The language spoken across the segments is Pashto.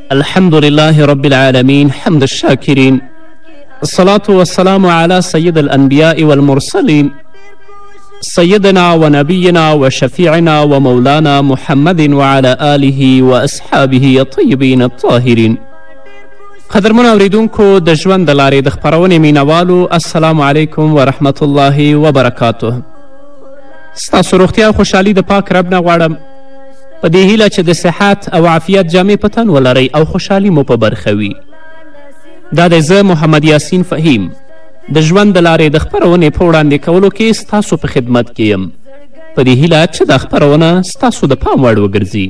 الحمد لله رب العالمين حمد الشاكرين الصلاة والسلام على سيد الأنبياء والمرسلين سيدنا ونبينا وشفيعنا ومولانا محمد وعلى آله وأصحابه الطيبين الطاهرين قدرمن اوریدونکو د ژوند د لارې د خپرونې مینوالو السلام علیکم ورحمت الله وبرکاته ستاسو روغتیا خوشحالي د پاک رب نه غواړم په دې هیله چې د صحت او عافیت جامې په تن ولرئ او خوشحالي مو په برخه وي دا دی زه محمد یاسین فهیم د ژوند د لارې د خپرونې په وړاندې کولو کې ستاسو په خدمت کې یم په دې هیله چې دا خپرونه ستاسو د پام وړ وګرځي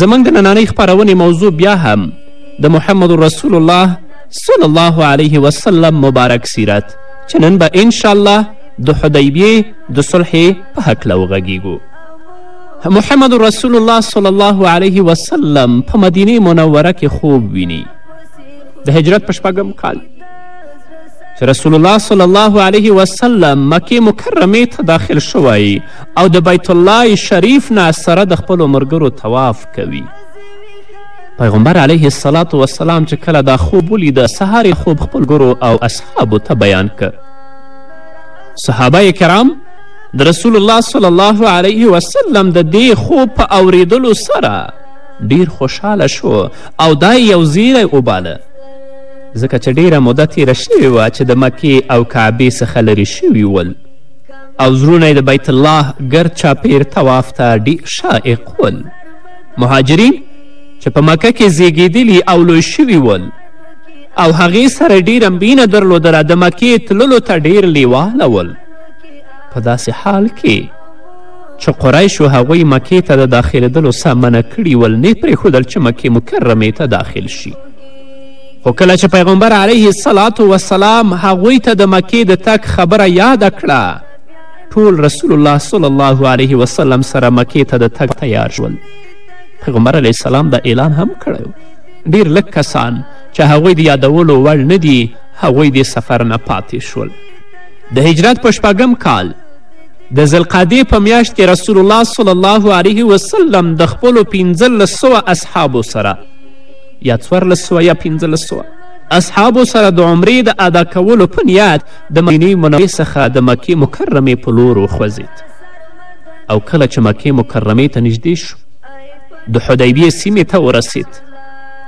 زموږ د نننۍ خپرونې موضوع بیا هم د محمد رسول الله صلی الله علیه وسلم مبارک سیرت چې نن به انشاءالله د حدیبیې د صلحې په هکله وغږیږو محمد رسول الله صلی الله علیه وسلم په مدینه منوره کې خوب ویني د هجرت په شپږم کال چې رسول الله صلی الله علیه وسلم مکې مکرمې ته داخل شوی او د بیت الله شریف نه سره د خپلو ملګرو طواف کوي پیغمبر علیه السلام وسلام چې کله دا خوب ولیده سهار خوب خپل ګرو او اصحابو ته بیان که صحابه کرام د رسول الله صلی الله علیه وسلم د دې خوب په اوریدلو سره ډیر خوشحاله شو او دا یو زیری وباله ځکه چې ډیره موده تیره شوې وه چې د مکې او کعبې څخه لرې شوي ول او زړونه د بیت الله ګرد چاپیر طواف ته ډیر شائق ول مهاجرین چې په مکه کې زیږیدلي او لوی شوي ول او هغې سره ډیره مینه درلودله د مکې تللو ته ډیر لیواله ول په داسې حال کې چې قریشو هغوی مکې ته د داخلېدلو څخه منع کړي ول نه پرېښودل چې مکې مکرمې ته داخل شي خو کله چې پیغمبر علیه السلام وسلام هغوی ته د مکې د تک خبره یاده کړه ټول رسول الله صلی الله علیه وسلم سره مکې ته د تګ تیار شول پیغمبر علیه السلام دا اعلان هم کړی ډیر لږ کسان چې هغوی د یادولو وړ نه دي هغوی دې سفر نه پاتې شول د هجرت په شپږم کال د ذلقعدې په میاشت کې رسول الله صلی الله علیه وسلم د خپلو پنځلس سوه اصحابو سره یا څوارلس سوه یا پنځلس سوه اصحابو سره د عمرې د ادا کولو په نیت د مدینې منورې څخه د مکې مکرمې په لور وخوځېد او کله چې مکې مکرمې ته نږدې شو د حدیبیې سیمې ته ورسید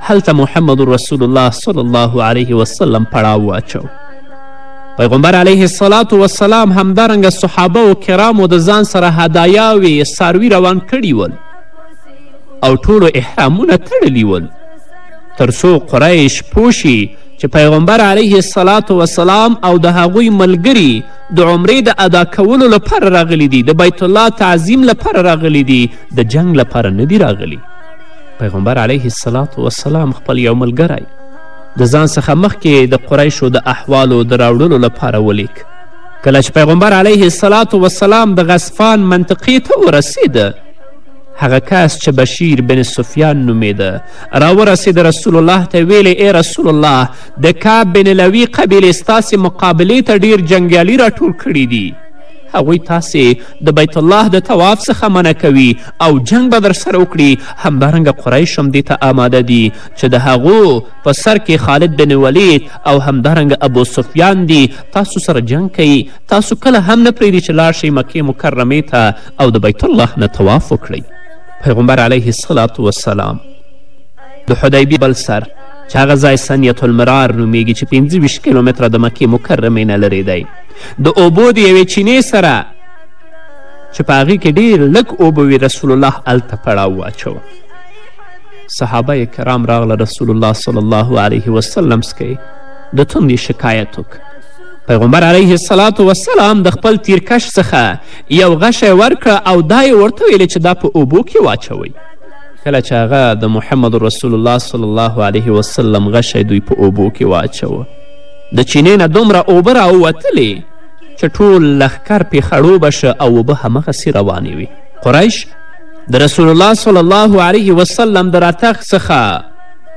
هلته محمد رسول الله صلی الله علیه وسلم پړاو واچو پیغمبر علیه الصلاة والسلام همدارنګه صحابه و کرامو د ځان سره هدایاوې ساروي روان کړي ول او ټولو احرامونه تړلي ول تر څو قریش پوه شي چې پیغمبر علیه الصلاة والسلام او د هغوی ملګري د عمرې د ادا کولو لپاره راغلي دي د بیت الله تعظیم لپاره راغلي دي د جنگ لپاره نه دي راغلي پیغمبر علیه الصلاة والسلام خپل یو ملګری د ځان څخه مخکې د قریشو د احوالو د راوړلو لپاره ولیک کله چې پیغمبر علیه السلام وسلام د غسفان منطقې ته ورسېده هغه کس چې بشیر بن سفیان نومېده راورسېد رسول الله ته ویلې ای رسول الله د کعب بن لوی قبیلې ستاسې مقابلې ته ډیر جنګیالي راټول کړي دي هغوی تاسې د بیت الله د تواف څخه منع کوي او جنگ به در سره وکړي همدارنګه قریش هم دې ته آماده دي چې د هغو په سر کې خالد بن ولید او همدارنګه ابو سفیان دي تاسو سره جنګ کوي تاسو کله هم نه پرېږدي چې لاړ شئ مکې مکرمې ته او د بیت الله نه طواف وکړئ پیغمبر علیه السلام وسلام د حدیبي بل سر چې هغه ځای سنیت المرار نومیږي چې پنځه ویشت کیلومتره د مکې مکرمې نه لرې دی د اوبو د یوې چینې سره چې په هغې کې ډېر لږ اوبه وي رسول الله هلته پړاو واچوه صحابه کرام راغله رسول الله صلی الله علیه وسلم څخه د تندې شکایت وکړ پیغمبر علیه السلام وسلام د خپل تیرکش څخه یو غشی ورکړه او دا یې ورته ویلې چې دا په اوبو کې واچوئ کله چې هغه د محمد رسول الله صلی الله علیه وسلم غشی دوی په اوبو کې واچوه د چینې نه دومره اوبه راووتلې چې ټول لښکر پې خړوبه شه او اوبه همغسې روانې وي قریش د رسول الله صلی الله علیه وسلم د راتګ څخه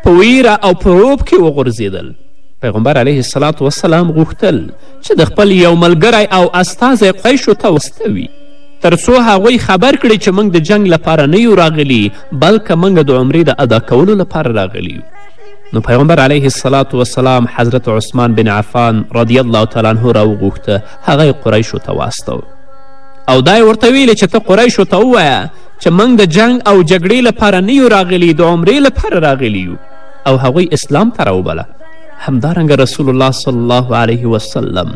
په ویره او په روب کې وغورځېدل پیغمبر علیه السلام وسلام غوښتل چې د خپل یو ملګری او استازی قیشو ته واستوي تر څو هغوی خبر کړي چې موږ د جنگ لپاره نه یو راغلي بلکه موږ د عمرې د ادا کولو لپاره راغلي یو نو پیغمبر علیه السلام وسلام حضرت عثمان بن عفان رضی الله تعالی عنه راوغوښته هغه یې قریشو ته واستو او دا یې ورته ویلې چې ته قریشو ته ووایه چې موږ د جنگ او جګړې لپاره نه یو راغلي د عمرې لپاره راغلي یو او هغوی اسلام ته راوبله همدارنګه رسول الله صلی الله علیه وسلم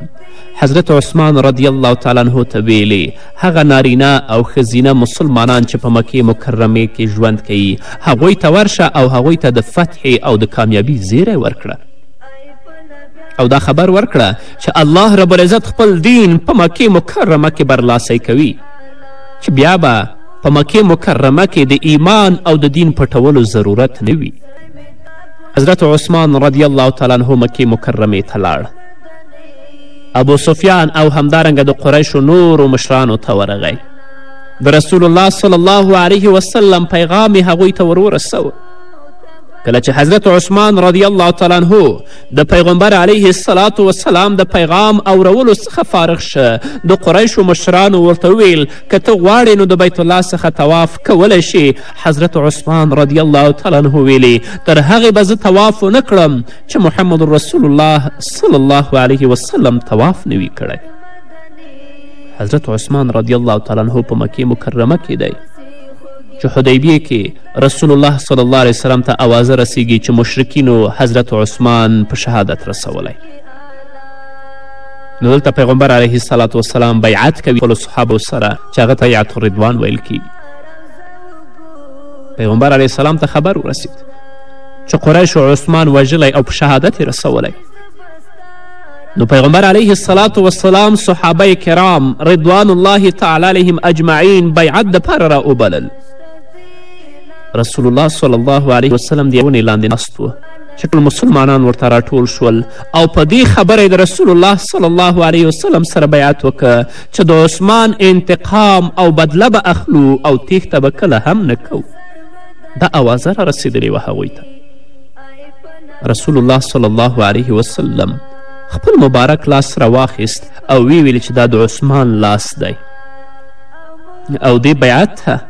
حضرت عثمان رضی الله تعالی عنه ته ویلي هغه نارینه او ښځینه مسلمانان چې په مکې مکرمې کې ژوند کوي هغوی ته ورشه او هغوی ته د فتحې او د کامیابی زیری ورکړه او دا خبر ورکړه چې الله رب العزت خپل دین په مکې مکرمه کې برلاسی کوي چې بیا به په مکې مکرمه کې د ایمان او د دین پټولو ضرورت نه وي حضرت عثمان رضی الله تعالی عنه مکې مکرمې ته لاړ ابو سفیان او همدارنګه د قریشو نورو مشرانو ته ورغی د رسول الله صلی الله علیه وسلم پیغام هغوی ته ورورسوه کله چې حضرت عثمان رضی الله تعالی عنه د پیغمبر علیه السلام وسلام د پیغام اورولو څخه فارغ شه د قریشو مشرانو ورته وویل که ته غواړې نو د بیت الله څخه طواف کولی شي حضرت عثمان رضی الله تعالی عنه ویلې تر هغې به زه طواف ونه کړم چې محمد رسول الله صلی الله علیه وسلم طواف نه وي کړی حضرت عثمان رضی الله تعالی عنه په مکې مکرمه کې دی چې حدیبیه کې رسول الله صلی الله علیه وسلم ته اوازه رسیږي چې مشرکینو حضرت عثمان په شهادت رسولی نو دلته پیغمبر علیه السلام وسلام بیعت کوي خپلو صحابو سره چې هغه ته یعت الرضوان ویل کیږي پیغمبر علیه السلام ته خبر ورسید چې قریشو عثمان وژلی او په شهادت یې رسولی نو پیغمبر علیه السلام وسلام صحابه کرام رضوان الله تعالی علیهم اجمعین بیعت دپاره را وبلل رسول الله صلی الله علیه وسلم د یونې لاندې ناست و چې ټول مسلمانان ورته راټول شول او په دې خبره د رسول الله صلی الله علیه وسلم سره بیعت وکړه چې د عثمان انتقام او بدله به اخلو او تیښته به کله هم نه کوو دا اوازه را رسېدلې وه هغوی ته رسول الله صلی الله علیه وسلم خپل مبارک لاس را واخیست او ویې ویل چې دا د عثمان لاس دی او دې بیعت ته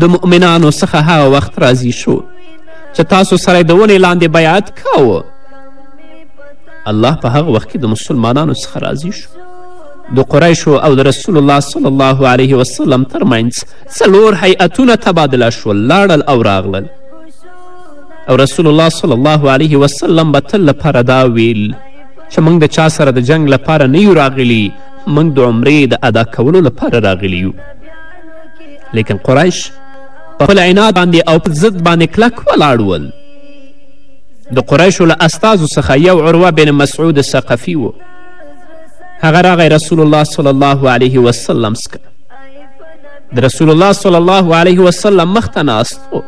د مؤمنانو څخه هغه وخت راضي شو چې تاسو سره د ونې لاندې بیعت کاوه الله په هغه وخت کې د مسلمانانو څخه راضي شو د قریشو او د رسول الله صلی الله علیه وسلم ترمنځ څلور هیئتونه تبادله شول لاړل او راغلل او رسول الله صلی الله علیه وسلم به تل لپاره دا ویل چې موږ د چا سره د جنګ لپاره نه یو راغلي موږ د عمرې د ادا کولو لپاره راغلي یو لیکن قریش په خپل عناد باندې او په ضد باندې کلک ولاړ ول د قریشو له استازو څخه یو عروه بن مسعود ثقفي و هغه راغی رسول الله صلی الله علیه وسلم څخه د رسول الله صلی الله علیه وسلم مخته ناست و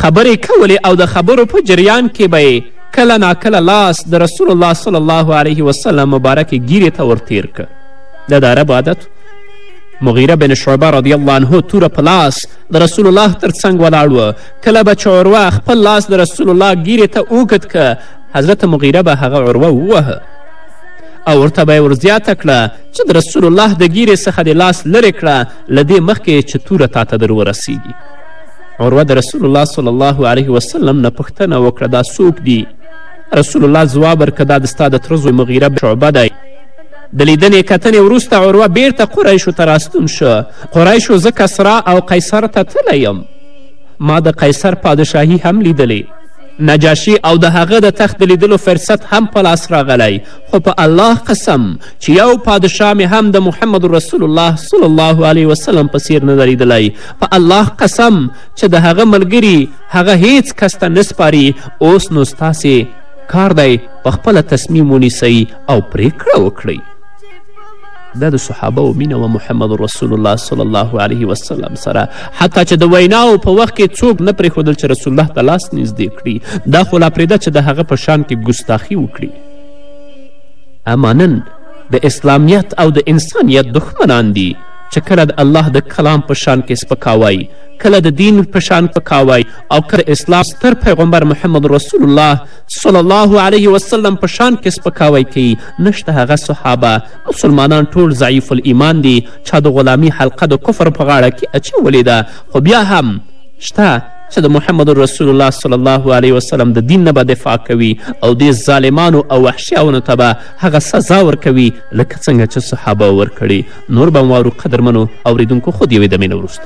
خبرې کولې او د خبرو په جریان کې به یې کله ناکله لاس د رسول الله صلی الله علیه وسلم مبارکې ګیرې ته ورتیر که دا د عرب عادت مغیره بن شعبه رضی الله عنه توره په لاس د رسول الله تر څنګ ولاړ و کله به چې عروه خپل لاس د رسول الله ګیرې ته اوږد که حضرت مغیره به هغه عروه ووهه او ورته به یې ورزیاته کړه چې د رسول الله د ګیرې څخه دې لاس لرې کړه له دې مخکې چې توره تا ته در ورسیږي عروه د رسول الله صلی الله علیه وسلم نه پوښتنه وکړه دا څوک دي رسول الله ځواب ورکړه دا د ستا د تره زوی مغیره شعبه دی د لیدنې کتنې وروسته عروه بیرته قریشو ته راستون شو قریشو زه کسرا او قیصر ته تللی یم ما د قیصر پادشاهي هم لیدلی نجاشي او د هغه د تخت د لیدلو فرصت هم په لاس راغلی خو په الله قسم چې یو پادشاه مې هم د محمد رسول الله صلی الله علیه وسلم په څیر نه لیدلی په الله قسم چې د هغه ملګري هغه هیڅ کس ته نه سپاري اوس نو ستاسې کار دی پخپله تصمیم ونیسئ او پرېکړه وکړئ دا د صحابه و مینه و محمد رسول الله صلی الله علیه وسلم سره حتی چې د ویناو په وخت کې څوک نه پرېښودل چې رسول الله ته لاس نږدې کړي دا خو لا پرېږده چې د هغه په شان کې ګستاخي وکړي اما نن د اسلامیت او د انسانیت دښمنان دي چې کله د الله د کلام په شان کې سپکاوی کله د دین په شان پکاوی او که د اسلام ستر پیغمبر محمد رسول الله صلی الله علیه وسلم په شان کې سپکاوی کوي نشته هغه صحابه مسلمانان ټول ضعیف الایمان دي چا د غلامي حلقه د کفر په غاړه کې اچولې ده خو بیا هم شته چې د محمد رسول الله صلی الله علیه وسلم د دین نه به دفاع کوي او دې ظالمانو او وحشیانو ته به هغه سزا ورکوي لکه څنګه چې صحابه ورکړي نور به مو قدرمنو اوریدونکو خود یوې دمې نه وروسته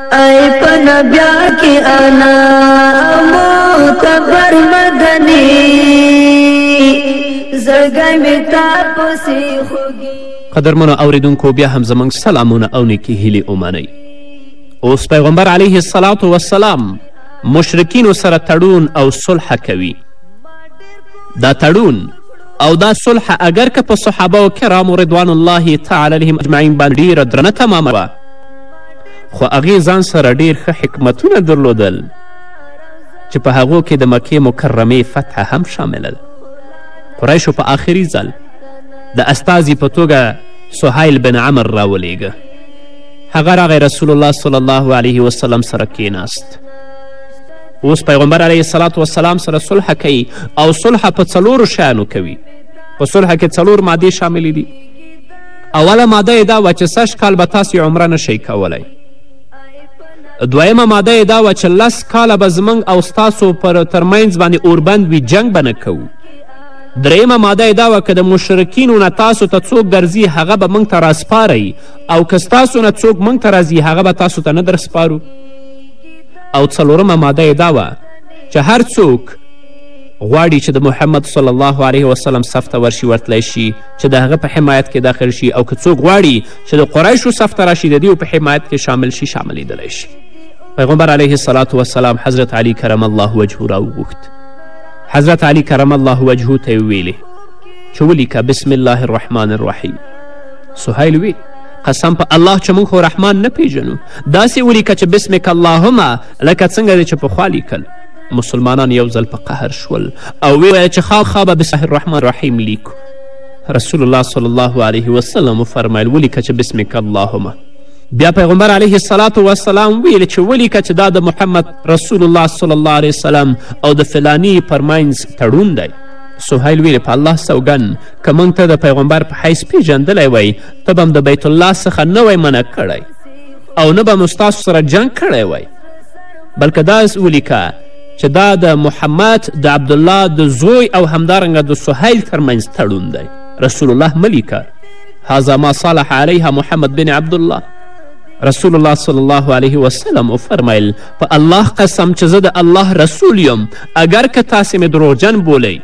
ای په نبیا کې انا معتبر مدني زړګی مې تا پسې خوږي قدرمنو اوریدونکو بیا هم زموږ سلامونه او نیکې هیلې ومنئ اوس پیغمبر علیه السلام وسلام مشرکینو سره تړون او صلح کوي دا تړون او دا صلح اگر که په صحابه کرامو رضوان الله تعالی علیهم اجمعین باندې ډیره درنه تمامه وه خو هغې ځان سره ډیر ښه حکمتونه درلودل چې په هغو کې د مکې مکرمې فتح هم شامله ده قریشو په آخري ځل د استازي په توګه سهیل بن عمر راولیږه هغه راغی رسول الله صلی الله علیه وسلم سره کیناست اوس پیغمبر علیه السلام وسلام سره صلح کوي او صلح په څلورو شیانو کوي په صلح کې څلور مادې شاملې دي اوله ماده یې دا وه چې سږ کال به تاسې عمره نه شئ کولی دویمه ماده یې دا وه چې لس کاله به زموږ او ستاسو پر ترمنځ باندې اوربند وي جنګ به نه کوو درېیمه ماده یې دا وه که د مشرکینو نه تاسو ته څوک درځي هغه به موږ ته راسپارئ او که ستاسو نه څوک موږ ته راځي هغه به تاسو ته نه درسپارو او څلورمه ماده یې دا وه چې هر څوک غواړي چې د محمد صلی الله علیه وسلم صف ته ورشي ورتلی شي چې د هغه په حمایت کې داخل شي او که څوک غواړي چې د قریشو صف ته راشي د دیو په حمایت کې شامل شي شاملیدلی شي پیغمبر علیه السلام وسلام حضرت علی کرم الله وجهه راوغوښت حضرت علی کرم الله وجهه ته یې وویلې چې ولیکه بسم الله الرحمن الرحیم سهیل وی قسم په الله چې موږ خو رحمان نه پیژنو داسې ولیکه چې بسمک اللهم لکه څنګه دې چې پخوا لیکل مسلمانان یو ځل په قهر شول او ویې چې خامخا به بسم الرحمن الرحیم لیکو رسول الله صلی الله علیه وسلم وفرمیل ولیکه چې بسمک اللهم بیا پیغمبر علیه السلام وسلام ویل چې ولیکه چې دا د محمد رسول الله صلی الله علیه وسلم او د فلانی پر منځ تړون دی سهیل ویل په الله سوګن که موږ ته د پیغمبر په حیث پیژندلی وای ته به هم د بیت الله څخه نه وای منع کړی او نه به مو ستاسو سره جنګ کړی وای بلکه داس ولیکه چې دا د محمد د عبدالله د زوی او همدارنګه د سهیل ترمنځ تړون دی رسول الله مه لیکه هذا ما صالح علیها محمد بن عبدالله رسول الله صلی الله علیه وسلم وفرمیل په الله قسم چې زه د الله رسول یم اگر که تاسې مې دروغجن بولئ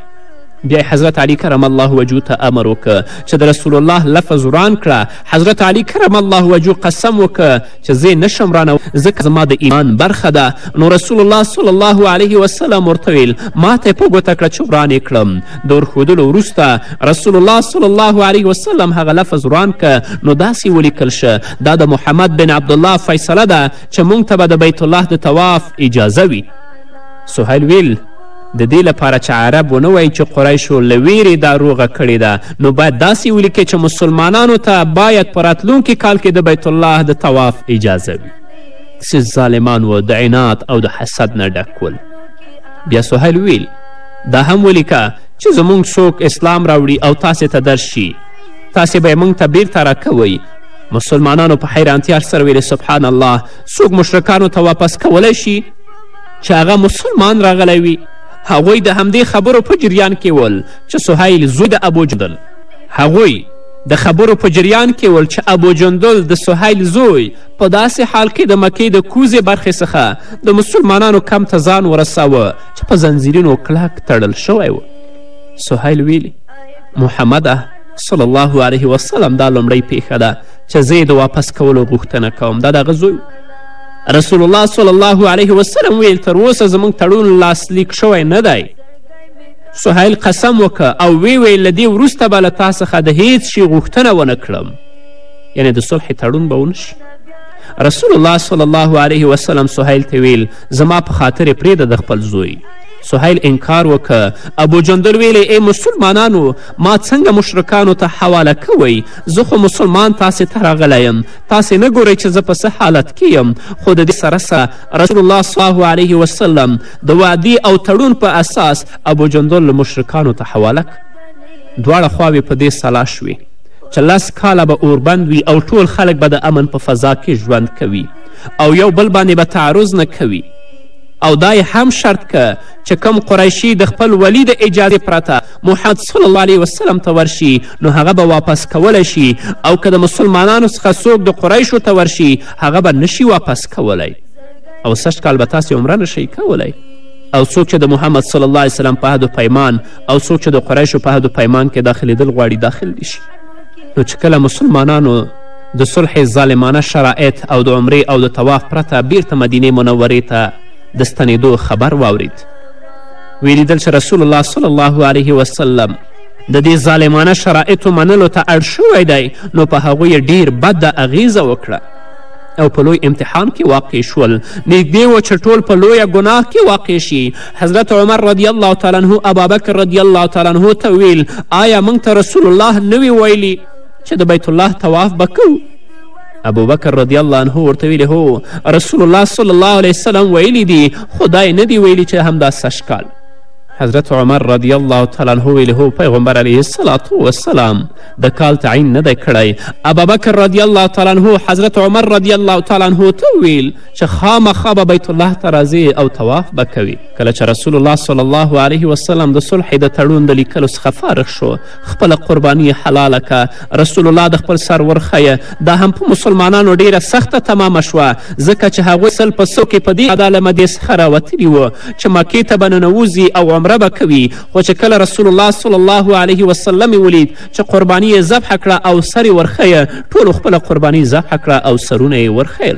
بیا حضرت علی کرم الله وجو ته امر وکړه چې د رسول الله لفظ وران کړه حضرت علی کرم الله وجو قسم وکړه چې زه یې نه شم رانه ځکه زما د ایمان برخه ده نو رسول الله صلی الله علیه وسلم ورته ویل ما ته یې په ګوته کړه چې وران یې کړم د ورښودلو وروسته رسول الله صلی الله علیه وسلم هغه لفظ وران که نو داسې ولیکل شه دا د محمد بن عبدالله فیصله ده چې موږ ته به د بیت الله د طواف اجازه وي سهیل ویل د دې لپاره چې عرب ونه وایي چې قریشو له ویرې دا روغه کړې ده نو باید داسې ولیکې چې مسلمانانو ته باید په راتلونکي کال کې د بیت الله د طواف اجازه وي څه ظالمان و د عناد او د حسد نه ډک ول بیا سهیل ویل دا هم ولیکه چې زموږ څوک اسلام راوړي او تاسې ته درس شي تاسې به یې موږ ته بیرته راکوئ مسلمانانو په حیرانتیا سره ویلې سبحان الله څوک مشرکانو ته واپس کولی شي چې هغه مسلمان راغلی وي هغوی د همدې خبرو په جریان کې ول چې سهیل زوی د ابو جندل هغوی د خبرو په جریان کې ول چې ابو جندل د سهیل زوی په داسې حال کې د مکې د کوزې برخې څخه د مسلمانانو کم ته ځان ورساوه چې په زنځیرونو کلک تړل شوی و سهیل ویلي محمده صلی الله علیه وسلم دا لومړی پیښه ده چې زه د واپس کولو غوښتنه کوم دا د هغه زوی رسول الله صلی الله علیه وسلم ویل تر اوسه زموږ تړون لاسلیک شوی نه دی سهیل قسم وکړه او وی ویل له دې وروسته به له تا څخه د هیڅ شي غوښتنه ونه کړم یعنې د صلح تړون به ونشي رسول الله صلی الله علیه وسلم سهیل ته ویل زما په خاطر یې پرېږده د خپل زوی سهیل انکار وکه ابو جندل ویلی ای مسلمانانو ما څنګه مشرکانو ته حواله کوئ زه خو مسلمان تاسې ته راغلی یم تاسې نه ګورئ چې زه په څه حالت کې یم خو د دې سره سره رسول الله صلی الله علیه وسلم د وعدې او تړون په اساس ابو جندل له مشرکانو ته حواله دواړه خواوې په دې سلا شوې چې لس کاله به اوربند وي او ټول خلک به د امن په فضا کې ژوند کوي او یو بل باندې به تعرض نه کوي او دا هم شرط که چې کم قریشي د خپل ولی د اجازې پرته محمد صلی الله علیه وسلم ته ورشي نو هغه به واپس کولی شي او که د مسلمانانو څخه څوک د قریشو ته ورشي هغه به نشي واپس کولی او سږ کال به تاسې عمره نشئ کولی او څوک چې د محمد صلی الله علیه وسلم په عهد پیمان او څوک چې د قریشو په عهد پیمان کې داخلیدل غواړي داخل دي شي نو چې کله مسلمانانو د صلح ظالمانه شرایط او د عمرې او د طواف پرته بیرته مدینې منورې ته د ستنېدو خبر واورید ویلیدل چې رسول الله صلی الله علیه وسلم د دې ظالمانه شرایطو منلو ته اړ شوی دی نو په هغوی یې ډیر بده اغیزه وکړه او په لوی امتحان کې واقع شول نږدې و چې ټول په لویه ګناه کې واقع شي حضرت عمر رضی الله تعالی عنه ابابکر رضی الله تعالی عنه ته ویل آیا موږ ته رسول الله نه وی ویلی چې د بیت الله طواف به کوو ابوبکر رضی الله عنه ورته ویلي هو رسول الله صلی الله علیه وسلم ویلي دي خدای نه دی ویلي چې همدا سږکال حضرت عمر رضی الله تعالی عنه ویلي هو پیغمبر علیه السلام وسلام د کال تعین نه دی کړی ابابکر رضی الله تعالی عنه حضرت عمر رضی الله تعالی عنه ته ویل چې خامخا به بیت الله ته راځې او طواف به کوي کله چې رسول الله صلی الله علیه وسلم د صلح د تړون د لیکلو څخه فارغ شو خپله قرباني حلاله که رسول الله د خپل سر ورخیه دا هم په مسلمانانو ډیره سخته تمامه شوه ځکه چې هغوی سل په سو کې په دې ادا له مدې څخه راوتلي وو چې مکې ته به ننوځي او عمره به کوي خو چې کله رسول الله صلی الله علیه وسلم یې ولید چې قرباني یې ذبح کړه او سر یې ورخیه ټولو خپله قرباني ذبح کړه او سرونه یې ورخیل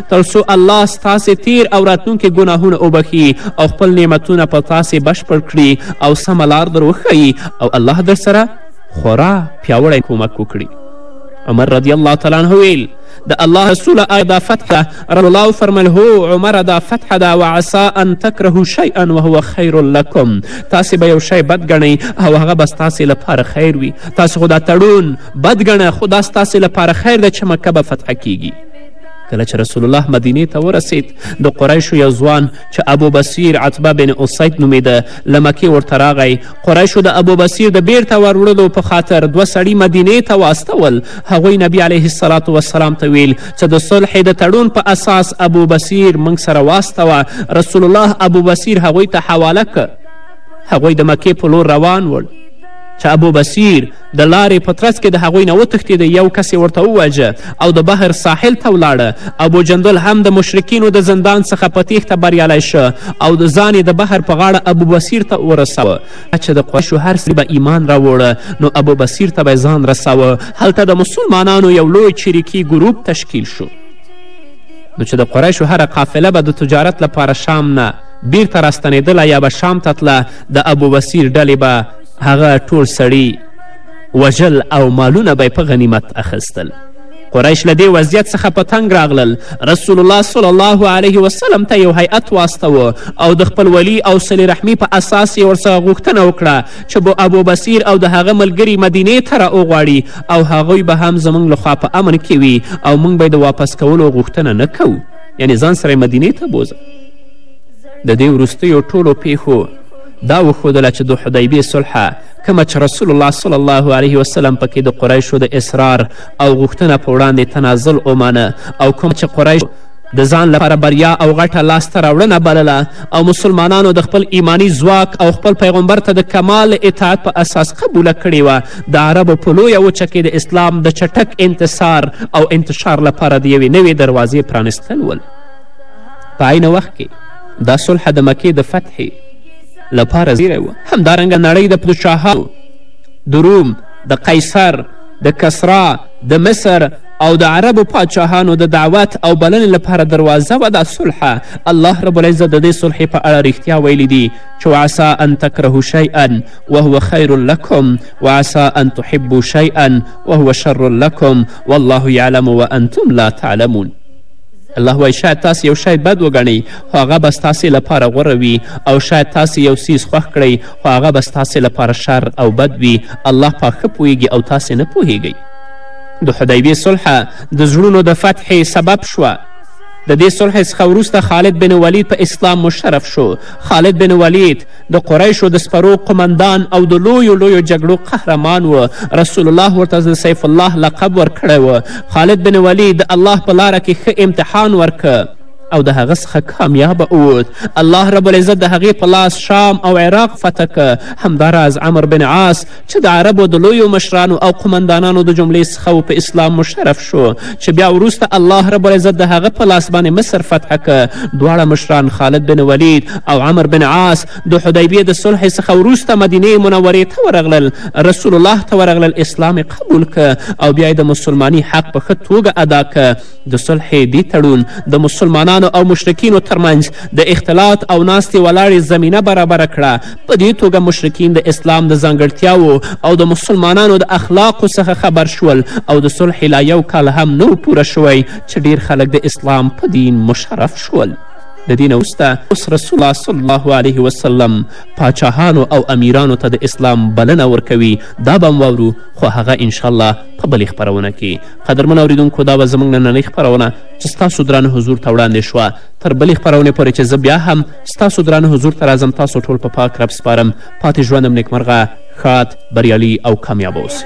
تر څو الله ستاسې تیر او راتلونکي ګناهونه وبخښي او خپل نعمتونه په تاسې بشپړ کړي او سمه لار در وښیي او الله در سره خورا پیاوړی کمک وکړي عمر رضی الله تعالی عنه ویل د الله رسول آیا دا فتح ده رسول الله وفرمیل هو عمره دا فتح ده و عسا ان تکرهو شیئا وهو خیر لکم تاسې به یو شی بد ګڼئ او هغه به ستاسې لپاره خیر وي تاسې خو دا تړون بد ګڼه خو دا ستاسې لپاره خیر ده چې مکه به فتح کیږي کله چې رسول الله مدینې ته ورسید د قریشو یو ځوان چې ابو بصیر عتبه بن اسید نومیده له مکې ورته راغی قریشو د ابو بصیر د بیرته وروړلو په خاطر دوه سړي مدینې ته واستول هغوی نبی علیه السلام وسلام ته ویل چې د صلح د تړون په اساس ابو بصیر موږ سره واستوه رسول الله ابو بصیر هغوی ته حواله که هغوی د مکې په لور روان ول چې ابو بصیر د لارې په ترڅ کې د هغوی نه وتښتېده یو کس یې ورته وواژه او د بحر ساحل ته ولاړه ابو جندل هم د مشرکینو د زندان څخه په تیښته بریالی شه او د ځان د بحر په غاړه ابو بصیر ته ورساوه چې د قریشو هر سړي به ایمان راوړه نو ابو بصیر ته به ځان رساوه هلته د مسلمانانو یو لوی چریکي ګروپ تشکیل شو نو چې د قریشو هره قافله به د تجارت لپاره شام نه بیرته راستنېدله یا به شام ته تله د ابو بصیر ډلې به هغه ټول سړي وژل او مالونه به په غنیمت اخیستل قریش له دې وضعیت څخه په تنګ راغلل رسول الله صلی الله علیه وسلم ته یو هیئت واستوه او د خپل ولی او صلې رحمي په اساس یې ورڅخه غوښتنه وکړه چې بو ابو بصیر او د هغه ملګري مدینې ته راوغواړي او هغوی به هم زموږ لخوا په امن کې وي او موږ به د واپس کولو غوښتنه نه کوو یعنې ځان سره مدینې ته بوزه د دې وروستیو ټولو پیښو دا وښودله چې د حدیبې صلح کومه چې رسول الله صلی الله علیه وسلم پکې د قریشو د اصرار او غوښتنه په وړاندې تنازل ومانه او کومه چې قریش د ځان لپاره بریا او غټه لاسته راوړنه بلله او مسلمانانو د خپل ایمانی ځواک او خپل پیغمبر ته د کمال اطاعت په اساس قبوله کړې وه د عربو په لویه وچه کې د اسلام د چټک انتصار او انتشار لپاره د یوې نوې دروازې پرانیستل ول په عین وخت کې دا صلح د مکې د فتحې لپاره زیری و همدارنګه نړۍ د پادشاهانو د روم د قیصر د کسرا د مصر او د عربو پاچاهانو د دعوت او بلنې لپاره دروازه وه دا صلحه الله رب العزت د دې صلحې په اړه رښتیا ویلی دي چې وعسا ان تکرهو شیئا وهو خیر لکم وعسا ان تحبو شیئا وهو شر لکم والله یعلم وانتم لا تعلمون الله وایي شاید تاسې یو شی بد وګڼئ خو هغه به ستاسې لپاره غوره وي او شاید تاسې یو څیز خوښ کړئ خو هغه به ستاسې لپاره شر او بد وي الله په ښه پوهیږي او تاسې نه پوهیږئ د حدیبې صلحه د زړونو د فتحې سبب شوه د دې صلحې څخه وروسته خالد بن ولید په اسلام مشرف شو خالد بن ولید د قریشو د سپرو قومندان او د لویو لویو جګړو قهرمان و رسول الله ورته د سیف الله لقب ورکړی و خالد بن ولی د الله په لاره کې ښه امتحان ورکه او د هغه څخه کامیابه اووت الله رب العزت د هغې په لاس شام او عراق فتح که همداراز عمر بن عاص چې د عربو د لویو مشرانو او قومندانانو د جملې څخه و په اسلام مشرف شو چې بیا وروسته الله رب العزت د هغه په لاس باندې مصر فتح که دواړه مشران خالد بن ولید او عمر بن عاص د حدیبیې د صلح څخه وروسته مدینې منورې ته ورغلل رسول الله ته ورغلل اسلام قبول که او بیا د مسلمانی حق په ښه توګه ادا که د صلح دی تړون د مسلمانانو او مشرکینو ترمنځ د اختلاط او ناستې ولاړې زمینه برابره کړه په دې توګه مشرکین د اسلام د ځانګړتیاو او د مسلمانانو د اخلاقو څخه خبر شول او د صلح لا یو کال هم نه پوره شوی چې ډیر خلک د اسلام په دین مشرف شول د دې نه وروسته اوس رسول الله صلی الله علیه وسلم پاچاهانو او امیرانو ته د اسلام بلنه ورکوي دا به هم واورو خو هغه انشاءالله په بلې خپرونه کې قدرمن اوریدونکو دا وه زموږ نننۍ خپرونه چې ستاسو درانه حضور ته وړاندې شوه تر بلې خپرونې پورې چې زه بیا هم ستاسو درانه حضور ته راځم تاسو ټول په پاک رب سپارم پاتې ژوندم نیکمرغه ښاد بریالي او کامیاب اوسئ